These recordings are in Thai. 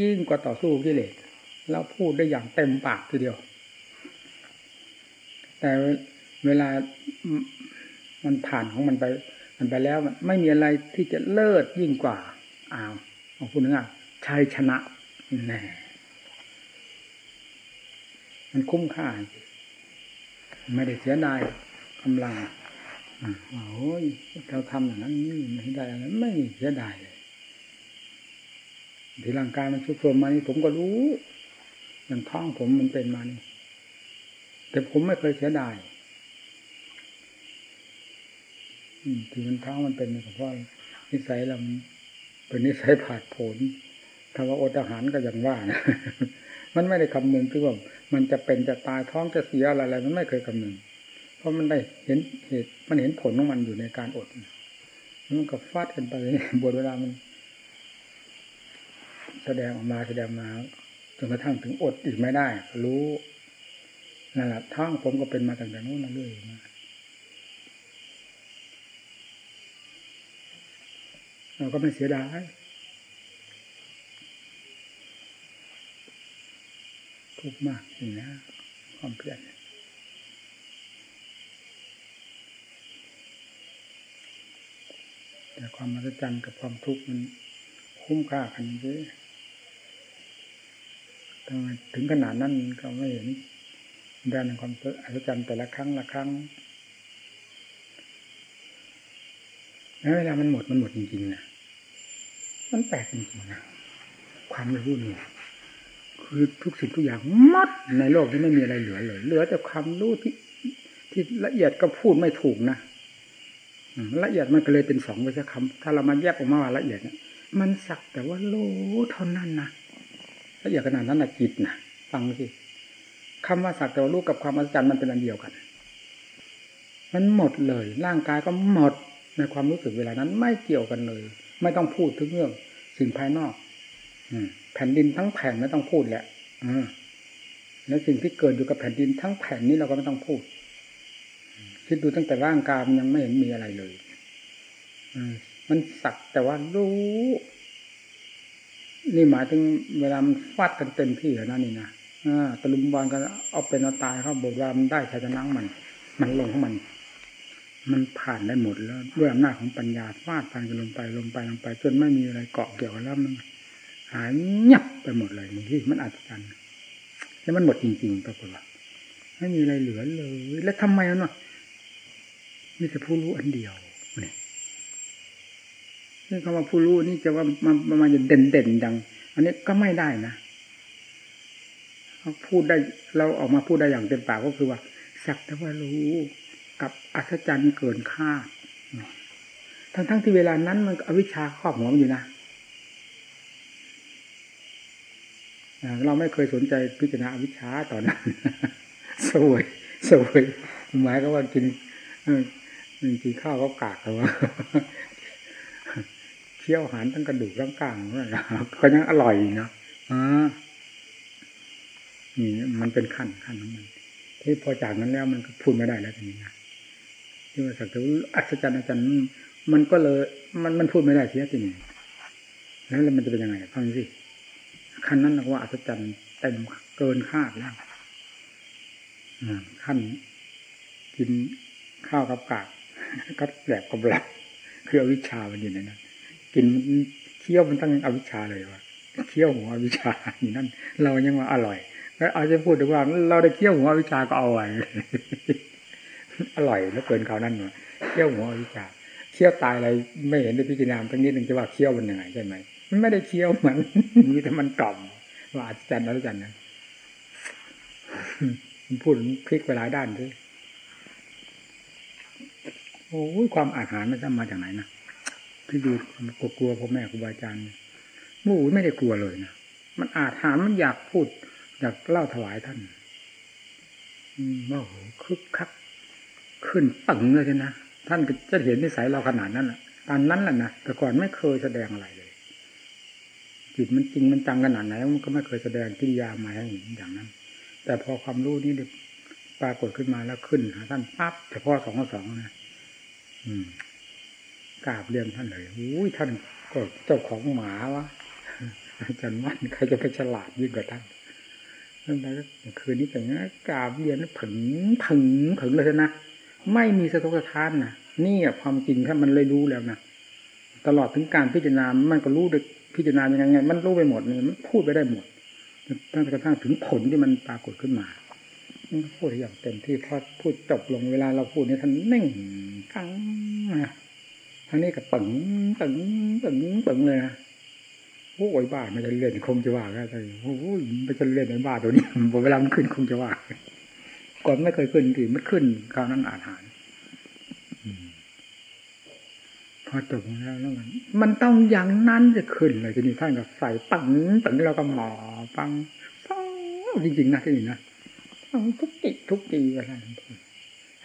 ยิ่งกว่าต่อสู้กิเลสแล้วพูดได้อย่างเต็มปากทีเดียว แต่เวลามันผ่านของมันไป มันไปแล้วไม่มีอะไรที่จะเลิศยิ่งกว่าอ้าวของคุณนึกอะชัยชนะแน่มันคุ้มค่า ไม่ได้เสียดายกำลังโอ้ยเราทำอย่างนั้นนี่ไม่ได้อะไรไม่เสียดายเลย ที่ร่างกายมันชุกโทรมมานี่ผมก็รู้อย่างท้องผมมันเป็นมานี่แต่ผมไม่เคยเสียดายที่มันท้องมันเป็นเพราะนิสัยเราเป็นนิสัยผาดโผนถ้าว่าอดอาหารก็อย่างว่านะมันไม่ได้คำนึงคือว่ามันจะเป็นจะตายท้องจะเสียอะไรอะไรมันไม่เคยคำนึงเพราะมันได้เห็นเหตุมันเห็นผลของมันอยู่ในการอดมันก็ฟาดกันไปบทเวลามัน แสดงออกมาแสดงมาจนกระทั่งถึงอดอีกไม่ได้ รู้นั่นแหละท้องผมก็เป็นมาตั้งแต่นู้นมาเรื่อยมาเราก็ไม่เสียดายทุกข์มากจริงนะความเพียรแต่ความมหัศจรรย์กับความทุกข์มันคุ้มค่ากันเยอะทำไม ถึงขนาดนั้นก็ไม่เห็นด้านความอัศจรรย์แต่ละครั้งละครั้งแล้วเวลามันหมดมันหมดจริงๆนะมันแปลกจริงๆนะความรู้นี่คือทุกสิ่งทุกอย่างมัดในโลกนี้ไม่มีอะไรเหลือเลย เหลือแต่ความรู้ที่ที่ละเอียดก็พูดไม่ถูกนะละเอียดมันก็เลยเป็นสองไปสักคำถ้าเรามาแยกออกมาว่าละเอียดเนี่ยมันสักแต่ว่ารู้เท่านั้นนะ ละเอียดขนาดนั้นนะจิตนะฟังสิคำว่าสักแต่ว่ารู้กับความอัศจรรย์มันเป็นอันเดียวกัน มันหมดเลย ร่างกายก็หมดในความรู้สึกเวลานั้น ไม่เกี่ยวกันเลย ไม่ต้องพูดถึงเรื่องสิ่งภายนอก อืแผ่นดินทั้งแผ่นไม่ต้องพูดแหละอแล้วสิ่งที่เกิดอยู่กับแผ่นดินทั้งแผ่นนี้เราก็ไม่ต้องพูด คิดดูตั้งแต่ร่างกายมันยังไม่เห็นมีอะไรเลยมันสักแต่ว่ารู้ นี่หมายถึงเวลามันฟาดกันเต็มที่แล้วนะนี่นะตะลุมบอลกันเอาเป็นเอาตายเขาบอกว่ามันได้ชัยชนะมัน มันลงของมัน มันผ่านได้หมดแล้ว ด้วยอำนาจของปัญญาฟาดพันกันลงไปลงไปลงไป จนไม่มีอะไรเกาะเกี่ยวกันแล้วมันหายเงียบไปหมดเลยนี่มันอัศจรรย์แล้วมันหมดจริงๆปรากฏว่าไม่มีอะไรเหลือเลย แล้วทำไมเนาะมีแต่ผู้รู้อันเดียว นี่คำว่าผู้รู้นี่จะว่ามันมันจะเด่นเด่นดัง อันนี้ก็ไม่ได้นะพูดได้เราออกมาพูดได้อย่างเต็มปากก็คือว่า สักแต่ว่ารู้กับอัศจรรย์เกินคาดทั้งทั้งที่เวลานั้นมันอวิชชาครอบหัวมันอยู่นะเราไม่เคยสนใจพิจารณาอวิชชาตอนนั้นสวยสวยหมายก็ว่ากินกินข้าวก็กากแต่ว่า เคี่ยวหานทั้งกระดูกทั้งกลางก็ยังอร่อยเนาะอ่านี่มันเป็นขั้นขั้นของมันที่พอจากนั้นแล้วมันก็พูดไม่ได้แล้วทีนี้นะที่ว่าสักแต่อัศจรรย์อาจารย์มันก็เลย มันมันพูดไม่ได้เสียทีนี้แล้วมันจะเป็นยังไงฟังสิขั้นนั้นเราว่าอัศจรรย์เต็มเกินคาดแล้วขั้นกินข้าวกับกากกับแกลบกับหลับคืออวิชชามันอยู่ในนั้น กินเคี้ยวมันตั้งอวิชชาเลยว่ะเคี้ยวหัวอวิชชาอยู่นั่นเรายังว่าอร่อยแล้วอาจะพูดถึงว่า เราได้เคี้ยวหัวอวิชชาก็เอาไว้อร่อยแล้วเกินเขานั่นว่ะเคี้ยวหัวอวิชชาเคี้ยวตายอะไรไม่เห็นได้พิจารณาทั้งนี้หนึ่งจะว่าเคี้ยวมันยังไงใช่ไหมมันไม่ได้เคี้ยวมันมีแต่มันกล่อมว่าอาจารย์แล้วจันนะมันพูดพลิกไปหลายด้านด้วยโอ้ยความอาหารมันจะมาจากไหนนะ ที่ดูกลัวกลัวพ่อแม่ครูบาอาจารย์มูไม่ได้กลัวเลยนะมันอาจหารมันอยากพูด อยากเล่าถวายท่านว่าโหคึกคัก ขึ้นตึงเลยนะท่านจะเห็นนิสัยเราขนาดนั้นแหละตอนนั้นแหละนะแต่ก่อนไม่เคยแสดงอะไรเลยจิตมันจริงมันจังขนาดไหนมันก็ไม่เคยแสดงกิริยามาให้เห็นอย่างนั้น แต่พอความรู้นี้ปรากฏขึ้นมาแล้วขึ้นหาท่านปั๊บเฉพาะสองสองนะอืม กราบเรียนท่านเลยอุ้ยท่านก็เจ้าของหมาวะอาจารย์มั่นใครจะไปฉลาดยิ่งกว่าท่านนั่นแหละคืนนี้แต่งกราบเรียนผึ่งผึงผึงเลยนะไม่มีสะทกสะท้านนะนี่ความจริงถ้ามันเลยรู้แล้วนะตลอดถึงการพิจารณา มันก็รู้ด้วยพิจารณายังไงมันรู้ไปหมดนี่มันพูดไปได้หมดตั้งแต่กระทั่งถึงผลที่มันปรากฏขึ้นมาพูดอย่างเต็มที่พอพูดจบลงเวลาเราพูดนี่ท่านนิ่งกังนะ ท่านนี้ก็ปึงปึงปึงปึงเลยนะโอ้ยบ้าไม่จะเล่นคงจะว่าก็ใช่โอ้ยไม่จะเล่นในบ้าตัวนี้เวลามันขึ้นคงจะว่าก่อนไม่เคยขึ้นทีมันขึ้นคราวนั้นอาหารพอจบแล้วแล้วมันมันต้องอย่างนั้นจะขึ้นเลยทีนี้ท่านก็ใส่ปังปังเราก็หมอปังปังจริงๆนะที่นี่นะทุกติทุกตีอะไร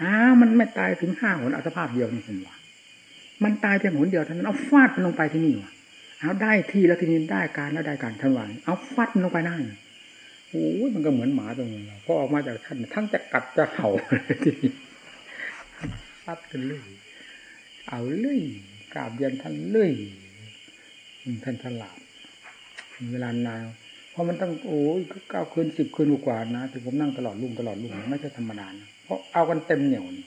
อ้ามันไม่ตายถึงห้าหนอัตภาพเดียวนี่ผมว่า มันตายเพียงหนเดียวท่านั้นเอาฟาดมันลงไปที่นี่วะเอาได้ที่แล้วที่นี้ได้การแล้วได้การทันวันเอาฟัดมันลงไปนั่นโอ้ยมันก็เหมือนหมาตัวนึงพอออกมาจากท่านทั้งจะกัดจะเห่าทีนี้ฟัดกันเลยเอาเลยกราบเย็นท่านเลยท่านฉลาดเวลานานเพราะมันต้องโอ้ยเก้าคืนสิบคืนกว่านะที่ผมนั่งตลอดลุ่งตลอดลุ่งไม่ใช่ธรรมดานะเพราะเอากันเต็มเหนียวนี่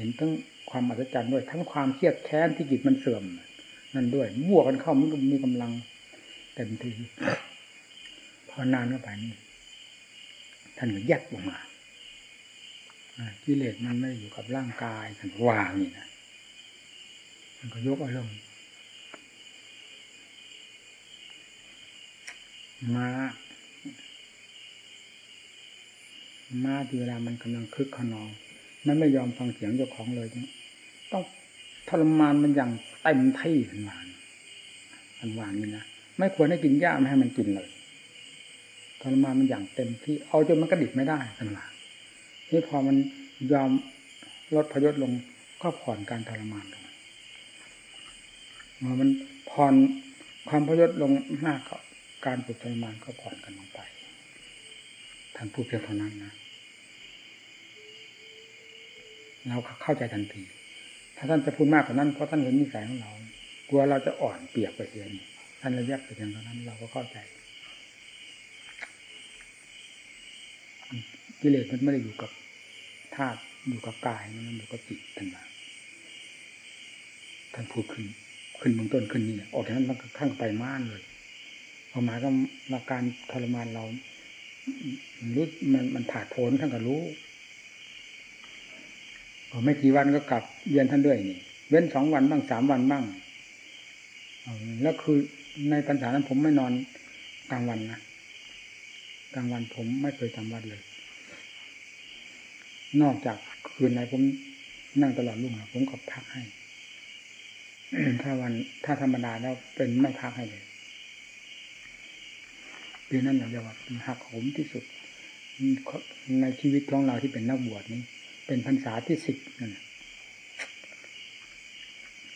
ห็นทั้งความอัศจรรย์ด้วย ทั้งความเครียดแค้นที่จิตมันเสื่อม นั่นด้วยบวกกันเข้ามันมีกำลังเต็มทีพอนานเข้าไปนี่ท่านก็แยกออกมากิเลสมันไม่อยู่กับร่างกายท่านวางนี่นะมันก็ยกอารมณ์มามาที่เวลามันกำลังคึกขนอง มันไม่ยอมฟังเสียงเจ้าของเลยต้องทรมานมันอย่างเต็มที่ทันวานทันวานนี่นะไม่ควรให้กินหญ้าไม่ให้มันกินเลยทรมานมันอย่างเต็มที่ เอาจนมันกระดิกไม่ได้ทันวานนี่พอมันยอมลดพยศลงก็ผ่อนการทรมานลงเมื่อมันผ่อนความพยศลงมากก็การฝึกทรมานก็ผ่อนกันลงไปท่านพูดเพียงเท่านั้นนะ เราเข้าใจทันทีถ้าท่านจะพูดมากกว่านั้นเพราะท่านเห็นนิสัยของเรา กลัวเราจะอ่อนเปียกไปเสียนี่ท่านระยะไปเพียงเท่านั้นเราก็เข้าใจกิเลสมันไม่ได้อยู่กับธาตุอยู่กับกายมันอยู่กับจิตท่านมาท่านพูดขึ้น ขึ้นเบื้องต้นขึ้นนี่ออกจากนั้นมันข้างไปม่านเลยพอมาก็มาการทรมานเรารู้มันมันผ่าโผนท่านก็รู้ พอไม่กี่วันก็กลับเยียนท่านด้วยนี่ เว้นสองวันบ้างสามวันบ้างแล้วคือในปัญหานั้นผมไม่นอนกลางวันนะกลางวันผมไม่เคยทำวัดเลย นอกจากคืนไหนผมนั่งตลอดรุ่งผมก็พักให้ถ้าวันถ้าธรรมดาแล้วเป็นไม่พักให้เลยปีนั้นเราจะว่าหักโหมที่สุดในชีวิตของเราที่เป็นนักบวชนี้ เป็นพรรษาที่สิบนั่น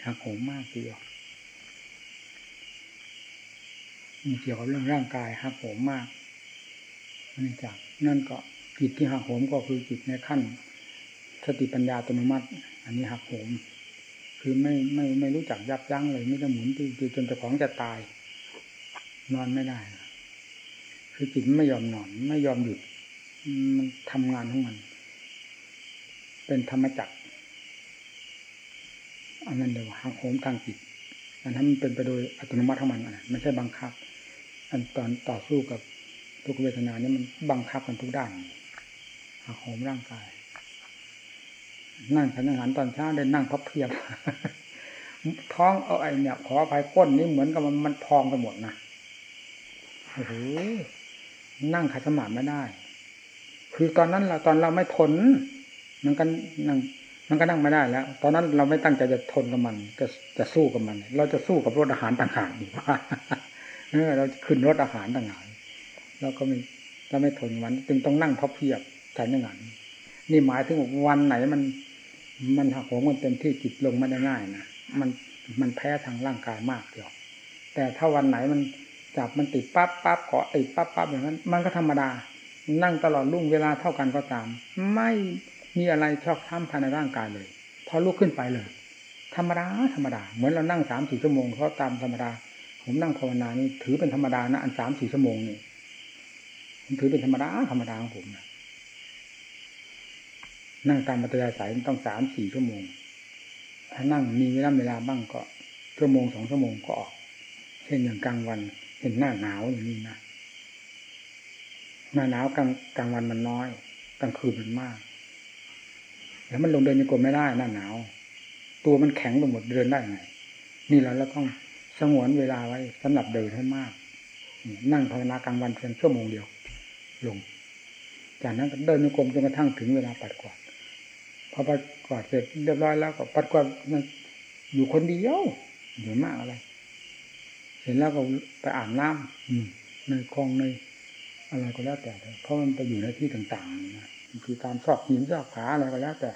หักโหมมากทีเดียวมีเกี่ยวกับเรื่องร่างกายหักโหมมากนั่นจากนั่นก็จิตที่หักโหมก็คือจิตในขั้น สติปัญญาอัตโนมัติ อันนี้หักโหม คือไม่ไม่ไม่รู้จักยับยั้งเลยไม่จะหมุนตีจนจะของจะตาย นอนไม่ได้ คือจิตไม่ยอมนอน ไม่ยอมหยุดมันทำงานของมัน เป็นธรรมจักรอันนั้นเดี๋ยวหักโหมทางจิตอันนั้นมันเป็นไปโดยอัตโนมัติของมันไม่ใช่บังคับ อันตอนต่อสู้กับทุกเวทนานี่มันบังคับกันทุกด้านหักโหมร่างกาย นั่งฉันอาหารตอนเช้าได้นั่งพับเพียบ ท้องเอาไอเนี่ยขออภัยก้นนี่เหมือนกับมันมันพองไปหมดนะโอ้โหนั่งขัดสมาธิไม่ได้ คือตอนนั้นเราตอนเราไม่ทน มันก็นั่งมันก็นั่งไม่ได้แล้ว ตอนนั้นเราไม่ตั้งใจจะทนกับมัน จะจะสู้กับมัน เราจะสู้กับรถอาหารต่างหากดีกว่าเออเราขึ้นรถอาหารต่างหากเราก็ไม่เราไม่ทนมันจึงต้องนั่งพับเพียบแทนอย่างนั้นนี่หมายถึงวันไหนมัน มันหักโหมมันเต็มที่จิตลงม่ได้ง่ายนะมันมันแพ้ทางร่างกายมากเดียวแต่ถ้าวันไหนมันจับมันติดปั๊บปั๊บเกาะติดปั๊บปั๊บอย่างนั้น มันก็ธรรมดา นั่งตลอดรุ่งเวลาเท่ากันก็ตาม ไม่ มีอะไรชอกช้ำภายในร่างกายเลย พอลุกขึ้นไปเลย ธรรมดาธรรมดา เหมือนเรานั่งสามสี่ชั่วโมงเขาตามธรรมดา ผมนั่งภาวนานี่ถือเป็นธรรมดานะอันสามสี่ชั่วโมงนี่ผมถือเป็นธรรมดาธรรมดาของผมนะนั่งตามปัตยาสายต้องสามสี่ชั่วโมง ถ้านั่งมีเวลาเวลาบ้างก็ชั่วโมงสองชั่วโมงก็ออก เช่นอย่างกลางวันเห็นหน้าหนาวอย่างนี้นะหน้าหนาวกลางกลางวันมันน้อย กลางคืนมันมาก แล้วมันลงเดินยังกลมไม่ได้หน้าหนาว ตัวมันแข็งไปหมดเดินได้ไง นี่เราเราต้องสงวนเวลาไว้สำหรับเดินให้มาก นั่งภาวนากลางวันเพียงชั่วโมงเดียว ลง จากนั้นก็เดินในกรมจนกระทั่งถึงเวลาปัดกวาดพอปัดกวาดเสร็จเรียบร้อยแล้วก็ปัดกวาดอยู่คนเดียวเดี๋ยมากอะไรเสร็จแล้วก็ไปอาบน้ำในคลองในอะไรก็แล้วแต่เพราะมันไปอยู่ในที่ต่างๆนะ คือตามซอกหินซอกผาอะไรก็แล้ว แต่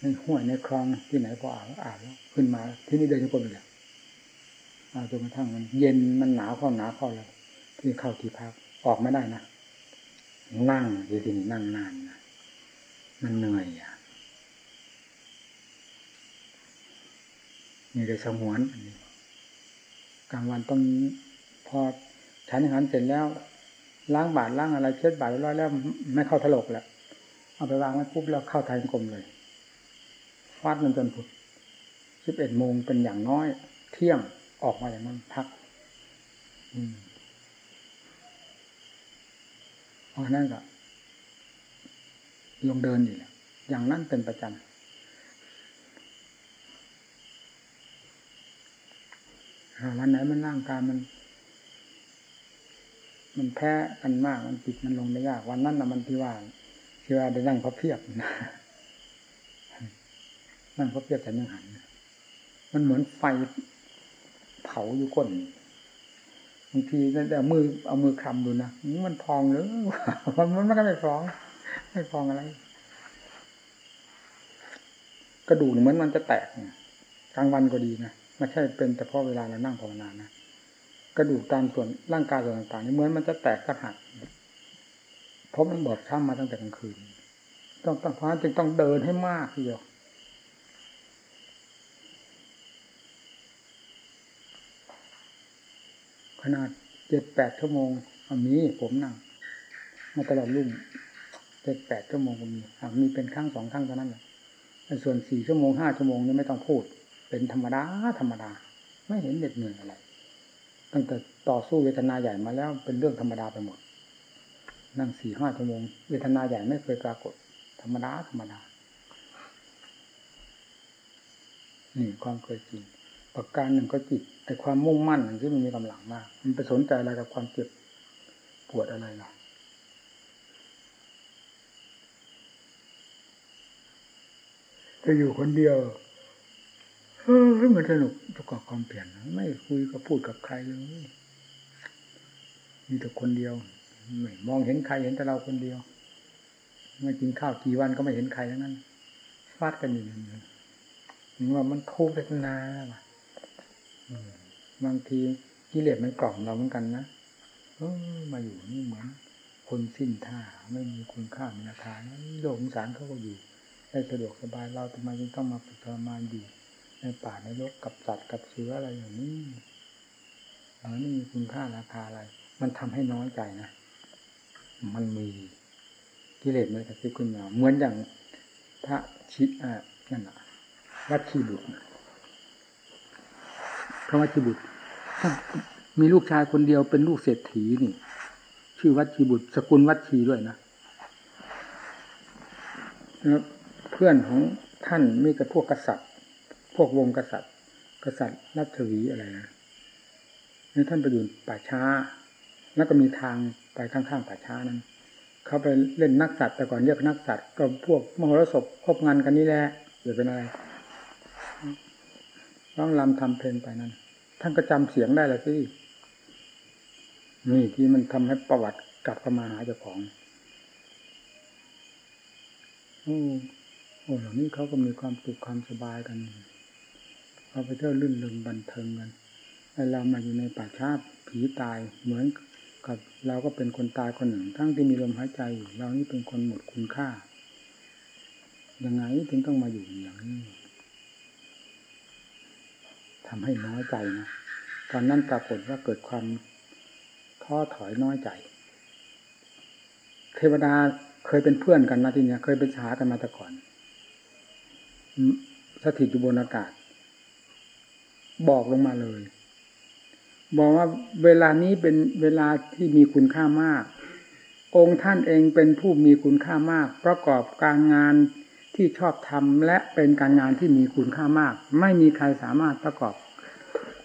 ในห้วยในคลองที่ไหนพออาบอาบแล้วขึ้นมาที่นี่เดินจงกรมเลยอาจนกระทั่งมันเย็นมันหนาวเข้าหนาวเข้าแล้วที่เข้าที่พักออกไม่ได้นะนั่งอยู่ที่นี่นั่งนานนะมันเหนื่อยอะนี่เลยสงวนอันนี้กลางวันต้องพอฉันอาหารเสร็จแล้ว ล้างบาตรล้างอะไรเช็ดบาตรร้อยแล้วไม่เข้าถลกแล้วเอาไปวางไว้ปุ๊บแล้วเข้าไทยกลมเลยฟาดมันจนผุดสิบเอ็ดโมงเป็นอย่างน้อย เที่ยงออกมาอย่างนั้นพักอืมเพราะนั้นก็ลงเดินอยู่อย่างนั้นเป็นประจำวันไหนมันร่างกายมัน มันแพ้กันมากมันปิดมันลงได้ยาก วันนั้นนะมันที่ว่าที่ว่าได้นั่งพระเพียบนะนั่งพระเพียบแต่ยังหันมันเหมือนไฟเผาอยู่ก้นบางทีแต่มือเอามือคลำดูนะมันพองหรือมันมันก็ไม่พอง ไม่พองอะไร กระดูกเหมือนมันจะแตกกลางวันก็ดีนะไม่ใช่เป็นแต่เพราะเวลาเรานั่งภาวนานะ กระดูกตามส่วนร่างกายส่วนต่างๆนี่เหมือนมันจะแตกกระหักเพราะมันบอบช้ำมาตั้งแต่กลางคืน ต้องต้องเพราะจึงต้องเดินให้มากทีเดียวขนาดเจ็ดแปดชั่วโมงมีผมนั่งมาตลอดรุ่งเจ็ดแปดชั่วโมงก็มีมีเป็นครั้งสองครั้งเท่านั้นแหละส่วนสี่ชั่วโมงห้าชั่วโมงนี่ไม่ต้องพูด เป็นธรรมดาธรรมดา ไม่เห็นเหน็ดเหนื่อยอะไร ตั้งแต่ต่อสู้เวทนาใหญ่มาแล้วเป็นเรื่องธรรมดาไปหมด นั่งสี่ห้าชั่วโมงเวทนาใหญ่ไม่เคยปรากฏ ธรรมดาธรรมดานี่ความเคยจริงประการหนึ่งก็จิตแต่ความมุ่งมั่นที่มันมีกำลังมาก มันไปสนใจอะไรกับความเจ็บปวดอะไรล่ะจะอยู่คนเดียว เออมันสนุกประกอบความเปลี่ยนไม่คุยกับพูดกับใครเลยมีแต่คนเดียวไม่มองเห็นใครเห็นแต่เราคนเดียวไม่กินข้าวกี่วันก็ไม่เห็นใครทั้งนั้นฟาดกันอยู่อย่างนี้ว่ามันทุกข์เวทนาว่ะบางทีกิเลสมันกล่อมเราเหมือนกันนะเออมาอยู่นี่เหมือนคนสิ้นท่าไม่มีคุณค่ามีราคานะโลกสงสารเขาก็อยู่ได้สะดวกสบายเราทำไมจึงต้องมาฝึกทรมานอยู่ ในป่าในโลกกับสัตว์กับเชื้ออะไรอย่างนี้มันไม่มีคุณค่าราคาอะไร มันทำให้น้อยใจนะ มันมีกิเลสมันกระซิบขึ้นมาเหมือนอย่างพระชิอ่านั่นแหะวัดชีบุตรพระวัชิบุตรมีลูกชายคนเดียวเป็นลูกเศรษฐีนี่ ชื่อวัชีบุตร สกุลวัชีด้วยนะเพื่อนของท่านมีแต่พวกกษัตริย์ พวกวงกษัตริย์ กษัตริย์รัชวีอะไรนะนี่ท่านไปอยู่ป่าช้า แล้วก็มีทางไปข้างๆป่าช้านั้น เขาไปเล่นนักสัตว์แต่ก่อนเรียกนักสัตว์ก็พวกมโหรสพคบงานกันนี่แหละเดี๋ยวเป็นอะไรร้องลำทำเพลงไปนั้น ท่านก็จำเสียงได้ละสินี่ที่มันทำให้ประวัติกลับเข้ามาหาเจ้าของโอ้โอ้เหล่านี้เขาก็มีความสุขความสบายกัน เขาไปเที่ยวลื่นลมบันเทิงกันไอเรามาอยู่ในป่าชาผีตายเหมือนกับเราก็เป็นคนตายคนหนึ่ง ทั้งที่มีลมหายใจอยู่เรานี่เป็นคนหมดคุณค่ายังไงถึงต้องมาอยู่อย่างนี้ทำให้น้อยใจนะตอนนั้นปรากฏว่าเกิดความท้อถอยน้อยใจ เทวดาเคยเป็นเพื่อนกันนะทีเนี้ยเคยเป็นสากันมาแต่ก่อนสถิตอยู่บนอากาศ บอกลงมาเลย บอกว่าเวลานี้เป็นเวลาที่มีคุณค่ามาก องค์ท่านเองเป็นผู้มีคุณค่ามาก ประกอบการงานที่ชอบทำและเป็นการงานที่มีคุณค่ามาก ไม่มีใครสามารถประกอบ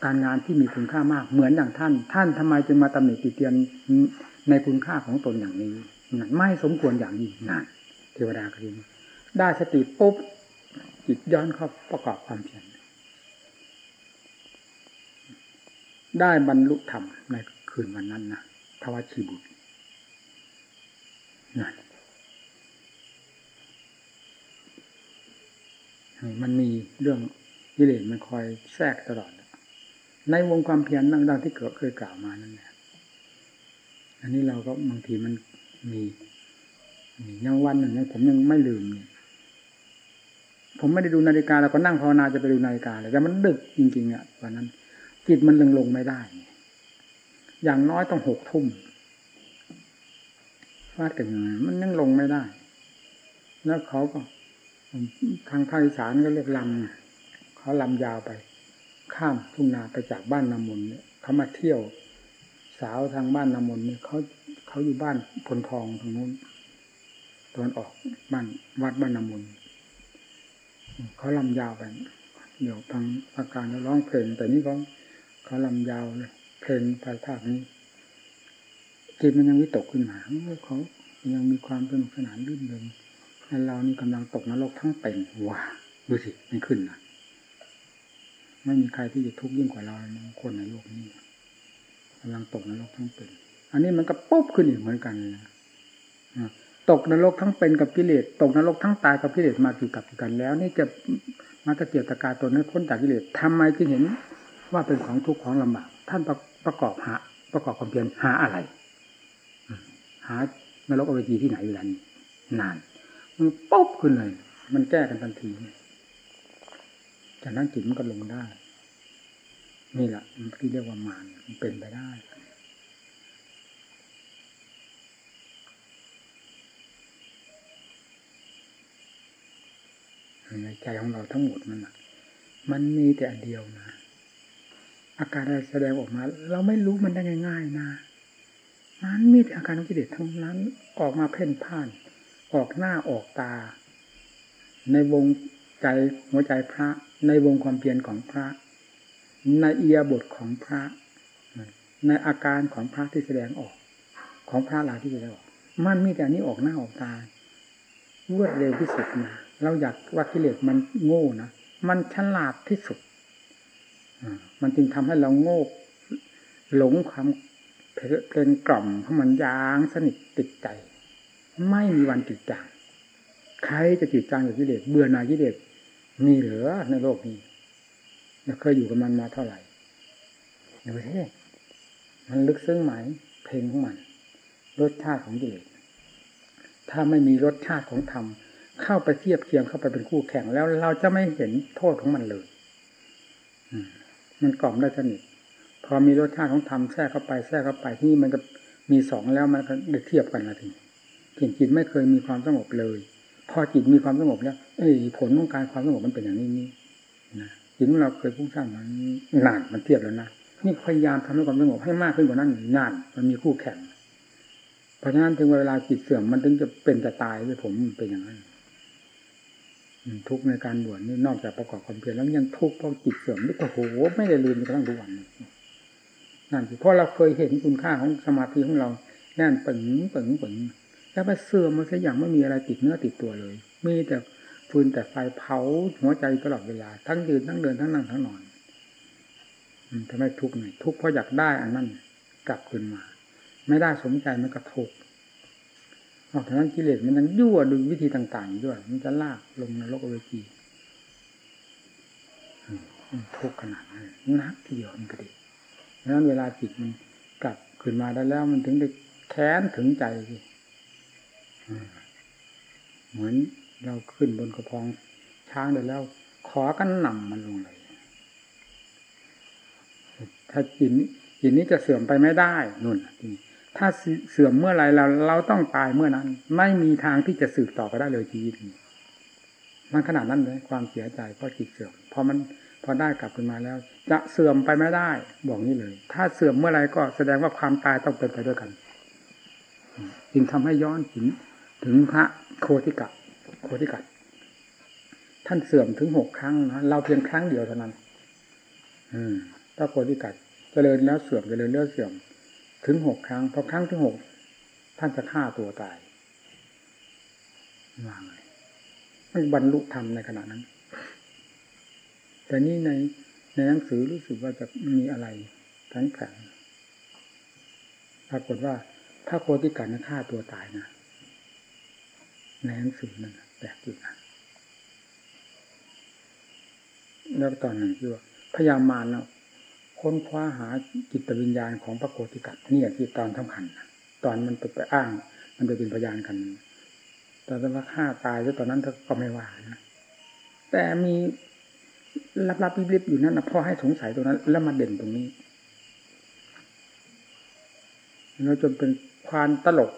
การงานที่มีคุณค่ามาก เหมือนอย่างท่าน ท่านทำไมจึงมาตำหนิติเตียนในคุณค่าของตนอย่างนี้นนไม่สมควรอย่างยิ่งนั่นเทวดากรินได้สติปุ๊บจิตย้อนเข้าประกอบความเพียร ได้บรรลุธรรมในคืนวันนั้นนะทวชีบุตรนั่นมันมีเรื่องกิเลสมันคอยแทรกตลอด ในวงความเพียรดังที่เกิดเคยกล่าวมานั่นแหละอันนี้เราก็บางทีมันมีมียังวันหนึ่งผมยังไม่ลืมเนี่ยผมไม่ได้ดูนาฬิกาแล้วก็นั่งภาวนาจะไปดูนาฬิกาเลยแต่มันดึกจริงๆอะวันนั้น จิตมันลงลงไม่ได้ อย่างน้อยต้องหกทุ่มฟาดกันยังไมันยังลงไม่ได้ แล้วเขาก็ ทางภาคอีสานก็เรียกลำเขาลำยาวไป ข้ามทุ่งนาไปจากบ้านนามนเนี่ยเขามาเที่ยว สาวทางบ้านนามนเนี่ยเขาเขาอยู่บ้านพลทองทางนู้นตอนออกบ้านวัดบ้านนามนเขาลำยาวไปเดี๋ยวทางอาการร้องเพลงแต่นี่เขา เขาลำยาวเลยเพลงภายภาคนี้จิตมันยังวิตกขึ้นมาเขายังมีความสนุกสนานรื่นเริงแเรานี่กำลังตกนรกทั้งเป็นว้าดูสิมันขึ้นนะไม่มีใครที่จะทุกข์ยิ่งกว่าเราคนในโลกนี้กำลังตกนรกทั้งเป็น อันนี้มันก็ปุ๊บขึ้นอีกเหมือนกันนะตกนรกทั้งเป็นกับกิเลสตกนรกทั้งตายกับกิเลสมากี่กับกันแล้ว นี่จะมาตะเกียบตะการตนให้พ้นจากกิเลสทำไมจึงเห็น ว่าเป็นของทุกข์ของลำบากท่านประประกอบหา ประกอบความเพียรหาอะไร หานรกอเวจีที่ไหนอยู่ล่ะนี่นานมันปุ๊บขึ้นเลย มันแก้กันทันทีจากนั้นจิตมันก็ลงได้ นี่แหละที่เรียกว่ามานมันเป็นไปได้ในใจของเราทั้งหมดนั่นมันมีแต่อันเดียวนะ อาการอะไรแสดงออกมา เราไม่รู้มันได้ง่าย ๆนะมันมีแต่อาการของกิเลสทั้งนั้น ออกมาเพ่นพ่าน ออกหน้าออกตา ในวงใจหัวใจพระ ในวงความเพียรของพระ ในเอียบทของพระ ในอาการของพระที่แสดงออก ของพระหลายที่แสดงออก มันมีแต่นี้ออกหน้าออกตารวดเร็วที่สุดนะเราอยากว่ากิเลสมันโง่นะมันฉลาดที่สุด มันจึงทำให้เราโง่หลงความเพลงกล่อมของมันยางสนิทติดใจ ไม่มีวันติดจางใครจะติดจางกับกิเลสเบื่อหน่ายกิเลสมีเหลือในโลกนี้เราเคยอยู่กับมันมาเท่าไหร่ในประเทศมันลึกซึ้งไหมเพลงของมัน รสชาติของกิเลสถ้าไม่มีรสชาติของธรรมเข้าไปเทียบเคียงเข้าไปเป็นคู่แข่งแล้วเราจะไม่เห็นโทษของมันเลยมั มันกล่อมได้สนิทพอมีรสชาติของธรรมแทรกเข้าไปแทรกเข้าไปที่มันก็มีสองแล้วมันก็ได้เทียบกันละทีเห็นจิตไม่เคยมีความสงบเลย พอจิตมีความสงบแล้ว เอ้ยผลของการความสงบมันเป็นอย่างนี้นี่นะจิตของเราเคยพุ่งสร้างมันนานมันเทียบแล้วนะนี่พยายามทำให้ความสงบให้มากขึ้นกว่านั้นนานมันมีคู่แข่งเพราะฉะนั้นถึงเวลาจิตเสื่อมมันถึงจะเป็นจะตายเลยผมเป็นอย่างนั้น ทุกในการบวชนี่นอกจากประกอบความเพียรแล้วยังทุกข์เพราะจิตเสื่อมนี่โอ้โหไม่ได้ลืมกระทั่งทุกวันนั่นคือเพราะเราเคยเห็นคุณค่าของสมาธิของเราแน่นปึงปึงปึงแล้วไปเสื่อมมาซะอย่างไม่มีอะไรติดเนื้อติดตัวเลย มีแต่ฟืนแต่ไฟเผาหัวใจตลอดเวลา ทั้งยืนทั้งเดินทั้งนั่งทั้งนอนทำไมทุกข์หน่อยทุกข์เพราะอยากได้อันนั้นกลับคืนมา ไม่ได้สมใจมันก็ทุกข์ นอกจากนั้นกิเลสมันยังยั่วดูวิธีต่างๆด้วย มันจะลากลงนรกเวทีทุกขนาดนั้นนักทีเดียวมันก็ดีดังนั้นเวลาจิตมันกลับขึ้นมาได้แล้ว มันถึงได้แค้นถึงใจเหมือนเราขึ้นบนกระพองช้างได้แล้ว ขอกันหนำมันลงเลย ถ้าจิตจิตนี้จะเสื่อมไปไม่ได้นุ่น ถ้าเสื่อมเมื่อไรเราเราต้องตายเมื่อนั้น ไม่มีทางที่จะสืบต่อไปได้เลยชีวิตมันขนาดนั้นเลยความเสียใจเพราะจิตเสื่อมพอมันพอได้กลับขึ้นมาแล้ว จะเสื่อมไปไม่ได้ บอกนี้เลย ถ้าเสื่อมเมื่อไรก็แสดงว่าความตายต้องเป็นไปด้วยกันจึงทำให้ย้อนถึงถึงพระโคติกะ โคติกัดท่านเสื่อมถึงหกครั้งนะเราเพียงครั้งเดียวเท่านั้น อืมพระโคติกัดเจริญแล้วเสื่อมเจริญแล้วเสื่อม ถึงหกครั้งพอครั้งที่หกท่านจะฆ่าตัวตายว่าไงไม่บรรลุธรรมในขณะนั้น แต่นี่ในในหนังสือรู้สึกว่าจะมีอะไรแข็งแข็งปรากฏว่าถ้าโคติกันฆ่าตัวตายนะในหนังสือนั่นแปลกอยู่นะแล้วตอนหนึ่งที่ว่าพยามารนะ ค้นคว้าหาจิตวิญญาณของพระโกติกัดนี่ที่ตอนสำคัญตอนมันไปไปอ้าง มันไปเป็นพยานกันตอนว่าฆ่าตายแล้วตอนนั้นก็ไม่ว่านะแต่มีลับๆริบๆอยู่นั่นนะพ่อให้สงสัยตรงนั้น แล้วมาเด่นตรงนี้เราจนเป็นควานตลก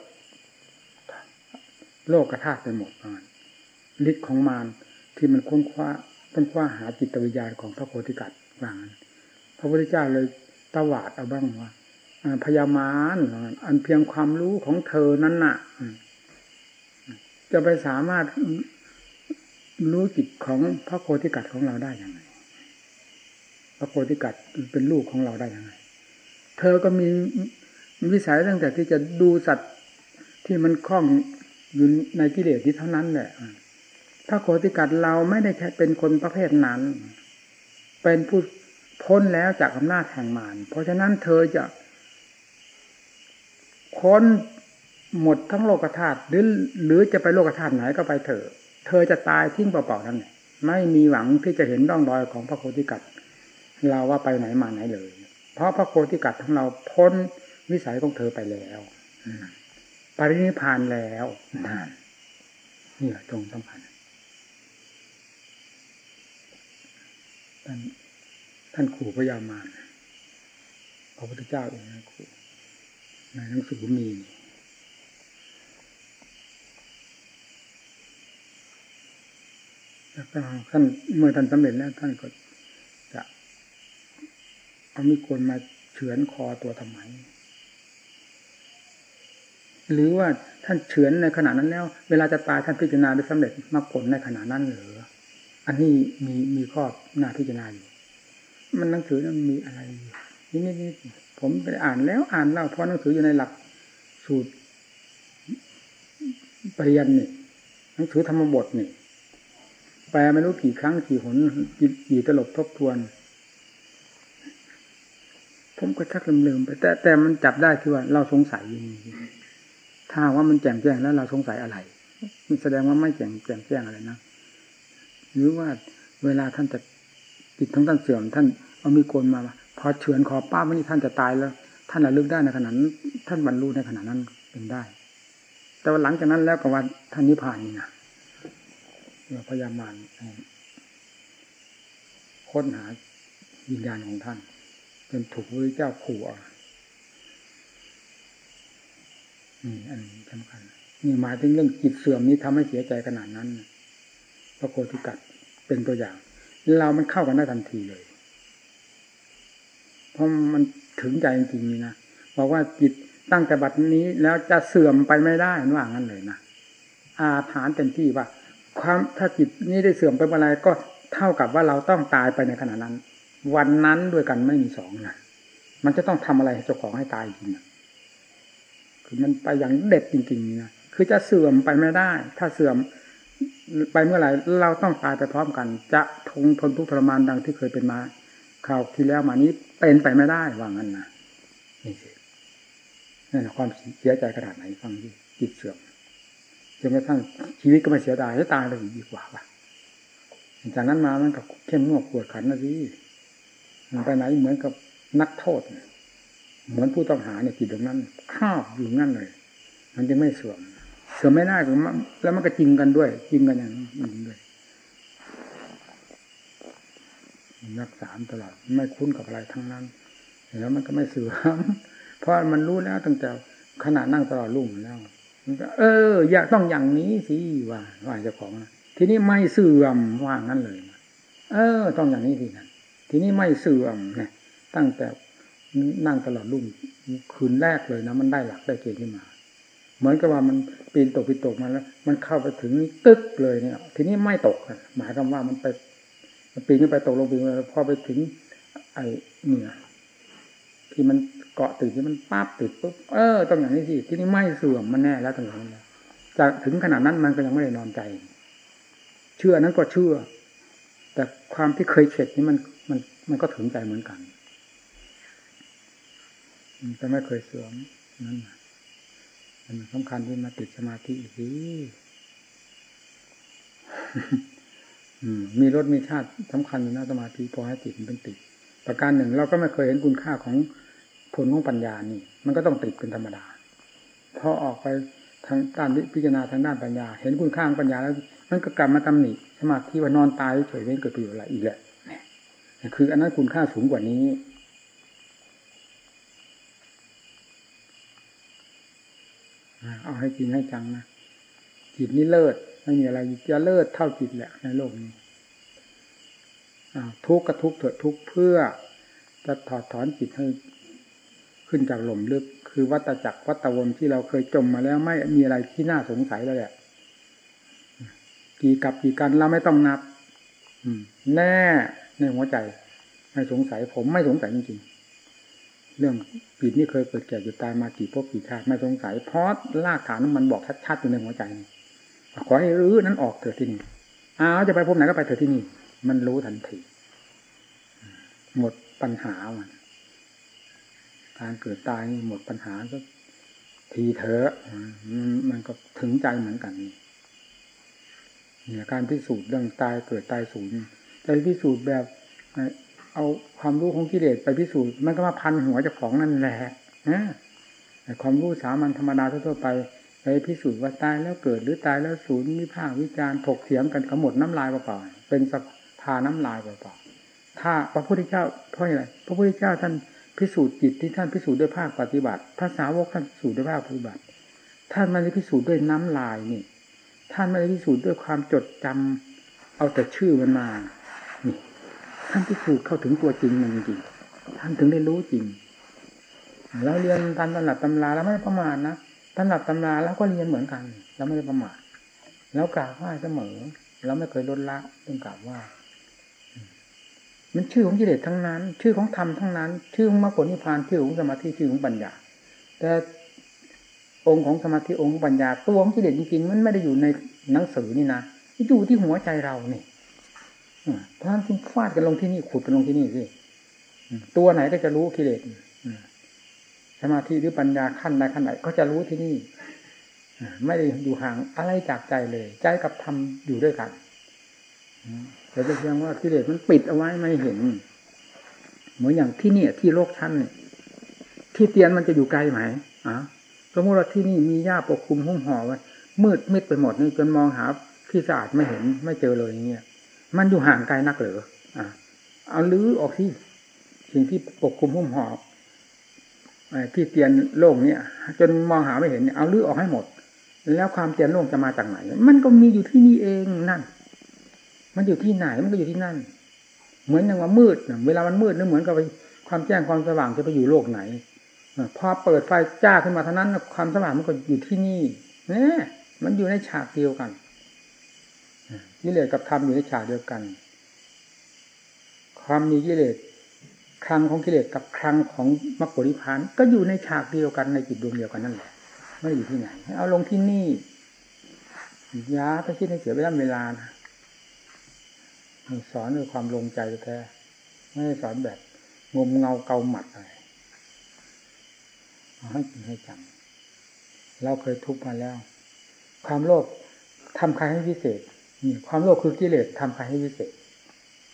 โลกกระทาไปหมดมันฤทธิ์ของมารที่มันค้นคว้าค้นคว้าหาจิตวิญญาณของพระโพธิกัตว่างั้น พระพุทธเจ้าเลยตวาดเอาบ้างว่าพยามารอันเพียงความรู้ของเธอนั้นน่ะ จะไปสามารถรู้จิตของพระโพธิกัตของเราได้อยังไงพระโพธิกัตเป็นลูกของเราได้อยังไงเธอก็มีวิสัยตั้งแต่ที่จะดูสัตว์ที่มันคล้องอยู่ในกิเลสที่เท่านั้นแหละพระโคติกัดเราไม่ได้แค่เป็นคนประเภทนั้น เป็นผู้ พ้นแล้วจากอำนาจแห่งมารเพราะฉะนั้นเธอจะค้นหมดทั้งโลกธาตุหรือหรือจะไปโลกธาตุไหนก็ไปเถอะ เธอจะตายทิ้งเปล่าๆนั่นแหละไม่มีหวังที่จะเห็นร่องรอยของพระโคติกัดเราว่าไปไหนมาไหนเลย เพราะพระโคติกัดของเราพ้นวิสัยของเธอไปแล้วปรินิพานแล้วนั่นนี่แหละตรงสำคัญ ท่านขู่พระยามารพระพุทธเจ้าเองนะขู่ในหนังสือมีแล้วก็ท่านเมื่อท่านสำเร็จแล้วท่านก็จะเอามีคนมาเฉือนคอตัวทำไมหรือว่าท่านเฉือนในขณะนั้นแล้ว เวลาจะตายท่านพิจารณาได้สำเร็จมรรคผลในขณะนั้นหรืออันนี้มีมีข้อหน้าพิจารณาอยู่ มันหนังสือมันมีอะไรนี่นี่ผมไปอ่านแล้วอ่านเล่าเพราะหนังสืออยู่ในหลักสูตรปริยันนี่หนังสือธรรมบทนี่แปลไม่รู้กี่ครั้งกี่หนกี่ตลบทบทวน ผมก็ชักลืมๆไป แต่แต่มันจับได้คือว่าเราสงสัยอย่างนี้ถ้าว่ามันแจ่มแจ้งแล้วเราสงสัยอะไรมันแสดงว่าไม่แจ่มแจ่มแจ้งอะไรนะหรือว่าเวลาท่านจะ จิตของท่านเสื่อมท่านเอามีโกนมาพอเฉือนคอป้าวันนี้ท่านจะตายแล้ว ท่านระลึกได้ในขณะนั้นท่านบรรลุในขณะนั้นเป็นได้ แต่ว่าหลังจากนั้นแล้วก็ว่าท่านนิพพานนี่นะเราพยายามานค้นหาวิญญาณของท่านจนถูกพระเจ้าขู่อะนี่อันสำคัญนี่หมายถึงเรื่องจิตเสื่อมนี้ทำให้เสียใจขนาดนั้นพระโคติกัดเป็นตัวอย่าง เรามันเข้ากันได้ทันทีเลย เพราะมันถึงใจจริงๆนี่นะบอกว่าจิตตั้งแต่บัดนี้แล้วจะเสื่อมไปไม่ได้ว่างั้นเลยนะอาถานเต็มที่ว่า ความถ้าจิตนี้ได้เสื่อมไปเมื่อไรก็เท่ากับว่าเราต้องตายไปในขณะนั้น วันนั้นด้วยกันไม่มีสองนะมันจะต้องทำอะไรเจ้าของให้ตายจริงนะคือมันไปอย่างเด็ดจริงๆนะคือจะเสื่อมไปไม่ได้ ถ้าเสื่อม ไปเมื่อไหร่เราต้องตายไปพร้อมกัน จะทงทนทุกข์ทรมานดังที่เคยเป็นมาข่าวที่แล้วมานี้เป็นไปไม่ได้ว่างั้นนะนี่สินั่นความเสียใจขนาดไหนฟังดิจิตเสื่อมจนกระทั่งชีวิตก็ไม่เสียดายให้ตายเลยดีกว่าป่ะจากนั้นมามันกับเข้มงวดปวดขันนะสิมันไปไหนเหมือนกับนักโทษ เหมือนผู้ต้องหาเนี่ยจิตตรงนั้นครอบอยู่งั้นเลย มันจะไม่เสื่อม เสื่อมไม่ได้แล้วมันก็จริงกันด้วย จริงกันอย่างนี้ด้วยรักษาตลอดไม่คุ้นกับอะไรทั้งนั้นแล้วมันก็ไม่เสื่อมเพราะมันรู้แล้วตั้งแต่ขณะนั่งตลอดรุ่งแล้วมันก็ เออ อยากต้องอย่างนี้สิว่าว่าเจ้าของนะทีนี้ไม่เสื่อมว่างั้นเลยเออ ต้องอย่างนี้สินะทีนี้ไม่เสื่อมเนี่ยตั้งแต่นั่งตลอดรุ่งคืนแรกเลยนะมันได้หลักได้เกณฑ์ขึ้นมา เหมือนกับว่ามันปีนตกปีนตกมาแล้ว มันเข้าไปถึงตึ๊กเลยเนี่ย ทีนี้ไม่ตกหมายความว่ามันไปมันปีนขึ้นไปตกลงปีนไปพอไปถึง ไอ้เนี่ยที่มันเกาะติดที่มันปั๊บติดปุ๊บเออต้องอย่างนี้สิที่นี่ไม่เสื่อมมันแน่แล้วตรงนั้นแล้วจากถึงขนาดนั้นมันก็ยังไม่ได้นอนใจ เชื่อนั้นก็เชื่อ แต่ความที่เคยเข็ดนี่มันมันมันก็ถึงใจเหมือนกันมันจะไม่เคยเสื่อมนั่น มันสำคัญที่มาติดสมาธิอีกทีมีรถมีชาติสำคัญอยู่นะสมาธิพอให้ติดมันเป็นติด ประการหนึ่ง เราก็ไม่เคยเห็นคุณค่าของผลของปัญญานี่ มันก็ต้องติดเป็นธรรมดาพอออกไปทางด้านพิจารณาทางด้านปัญญา เห็นคุณค่าของปัญญาแล้วมันก็กลับมาตำหนิสมาธิว่านอนตายเฉยไม่เกิดประโยชน์อะไรอีกแหละคือ อันนั้นคุณค่าสูงกว่านี้เอา ให้จริงให้จังนะจิตนี่เลิศไม่มีอะไรจะเลิศเท่าจิตแหละในโลกนี้ทุกข์กระทุกเถิดทุกข์เพื่อจะถอดถอนจิตให้ขึ้นจากหล่มลึก คือวัตจักรวัตวนที่เราเคยจมมาแล้วไม่มีอะไรที่น่าสงสัยแล้วแหละกี่กับกี่กันเราไม่ต้องนับแน่ในหัวใจ ไม่สงสัยผมไม่สงสัยจริงๆ เรื่องปีนี่เคยเกิดแก่อยู่ตายมากี่พบกี่ชาติไม่สงสัยเพราะรากฐานมันบอกชัดๆอยู่ในหัวใจขอให้รื้อนั้นออกเถิดที่นี่อ้าวจะไปพบไหนก็ไปเถิดที่นี่ มันรู้ทันทีหมดปัญหามันการเกิดตายหมดปัญหาก็ทีเถอะมันก็ถึงใจเหมือนกันเนี่ยการพิสูจน์เรื่องตายเกิดตายสูญใจพิสูจน์แบบ เอาความรู้ของกิเลสไปพิสูจน์มันก็มาพันหัวเจ้าของนั่นแหละนะแต่ความรู้สามัญธรรมดาทั่วไปไปพิสูจน์ว่าตายแล้วเกิดหรือตายแล้วสูญวิพากษ์วิจารณ์ถกเถียงกันขมวดน้ำลายเปล่าๆเป็นสภาน้ำลายเปล่าๆถ้าพระพุทธเจ้าเพราะอะไรพระพุทธเจ้าท่านพิสูจน์จิตที่ท่านพิสูจน์ด้วยภาคปฏิบัติภาษาวกท่านพิสูจน์ด้วยภาคปฏิบัติ ท่านไม่ได้พิสูจน์ด้วยน้ำลายนี่ ท่านไม่ได้พิสูจน์ด้วยความจดจำเอาแต่ชื่อมันมา ท่านพิสูจเข้าถึงตัวจริงมันจริง ท่านถึงได้รู้จริง แล้วเรียนตามตำหนักตำราแล้วไม่ได้ประมาทนะตำหนักตำราแล้วก็เรียนเหมือนกันแล้วไม่ได้ประมาทแล้วกราบไหว้เสมอแล้วไม่เคยลดละเรื่องกราบไหว้มันชื่อของกิเลสทั้งนั้น ชื่อของธรรมทั้งนั้น ชื่อของมรรคผลนิพพานชื่อของสมาธิชื่อของปัญญา แต่องค์ของสมาธิองค์ปัญญาตัวของกิเลสจริงๆมันไม่ได้อยู่ในหนังสือนี่นะอยู่ที่หัวใจเราเนี่ย เพราะฉะนั้นจึงฟาดกันลงที่นี่ขุดกันลงที่นี่สิตัวไหนก็จะรู้กิเลสสมาธิหรือปัญญาขั้นใดขั้นใดก็จะรู้ที่นี่ไม่ได้อยู่ห่างอะไรจากใจเลย ใจกับธรรมอยู่ด้วยกันแต่จะเพียงว่ากิเลสมันปิดเอาไว้ไม่เห็น เหมือนอย่างที่นี่ที่โลกชั้นเนี่ยที่เตียนมันจะอยู่ไกลไหมอะสมมติว่าที่นี่มีหญ้าปกคลุมหุ้มห่อไว้มืดมิดไปหมดนี่จนมองหาที่สะอาดไม่เห็นไม่เจอเลยอย่างเงี้ย มันอยู่ห่างไกลนักเหรออะเอาลื้อออกที่สิ่งที่ปกคลุมหุ้มห่อที่เตียนโล่งเนี่ย จนมองหาไม่เห็นเอาลื้อออกให้หมด แล้วความเตียนโล่งจะมาจากไหน มันก็มีอยู่ที่นี่เองนั่น มันอยู่ที่ไหนมันก็อยู่ที่นั่น เหมือนอย่างว่ามืดเวลามันมืดนี่เหมือนกับความแจ้งความสว่างจะไปอยู่โลกไหนพอเปิดไฟจ้าขึ้นมาเท่านั้น ความสว่างมันก็อยู่ที่นี่เนี่ยมันอยู่ในฉากเดียวกัน กิเลสกับธรรมอยู่ในฉากเดียวกัน ความมีกิเลสครั้งของกิเลสกับครั้งของมรรคผลิพาน ก็อยู่ในฉากเดียวกันในจิตดวงเดียวกันนั่นแหละไม่ได้อยู่ที่ไหนเอาลงที่นี่ยาถ้าคิดให้เสียเวลาเวลานะสอนด้วยความลงใจแท้ไม่ได้สอนแบบงมเงาเกาหมัดอะไรให้จริงให้จังเราเคยทุกข์มาแล้ว ความโลภทำใครให้พิเศษ ความโลภคือกิเลสทำใครให้พิเศษ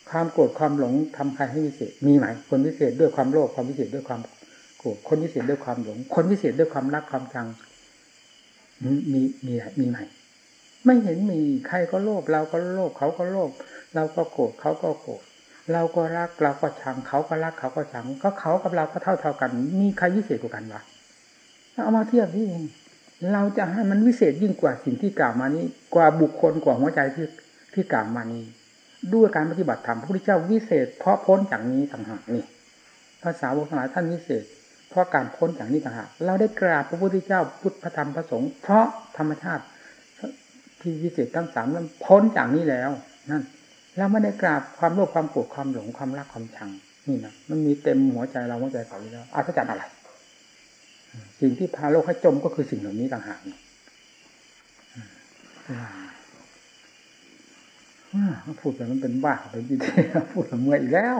ความโกรธความหลงทำใครให้พิเศษ มีไหมคนพิเศษด้วยความโลภความพิเศษด้วยความโกรธคนพิเศษด้วยความหลง คนพิเศษด้วยความรักความชังมีมีมีไหมไม่เห็นมีใครก็โลภเราก็โลภเขาก็โลภเราก็โกรธเขาก็โกรธเราก็รักเราก็ชังเขาก็รักเขาก็ชัง ก็เขากับเราก็เท่าเท่ากัน มีใครวิเศษกว่ากันวะเอามาเทียบนี่เอง เราจะให้มันวิเศษยิ่งกว่าสิ่งที่กล่าวมานี้ กว่าบุคคลกว่าหัวใจที่ที่กล่าวมานี้ ด้วยการปฏิบัติธรรมพระพุทธเจ้าวิเศษ เพราะพ้นจากนี้ต่างหากนี่ภาษาวกทั้งหลายท่านวิเศษ เพราะการพ้นจากนี้ต่างหากเราได้กราบพระพุทธเจ้าพุทธธรรมพระสงฆ์เพราะธรรมชาติที่วิเศษทั้งสามนั้นพ้นจากนี้แล้วนั่นแล้วไม่ได้กราบความโลภความโกรธความหลงความรักความชังนี่นะมันมีเต็มหัวใจเราหัวใจเขาอยู่แล้วอาจารย์อะไร สิ่งที่พาโลกให้จมก็คือสิ่งเหล่านี้ต่างหากพูดแต่มันเป็นบ้าไปจริงพูดเมื่อยอีกแล้ว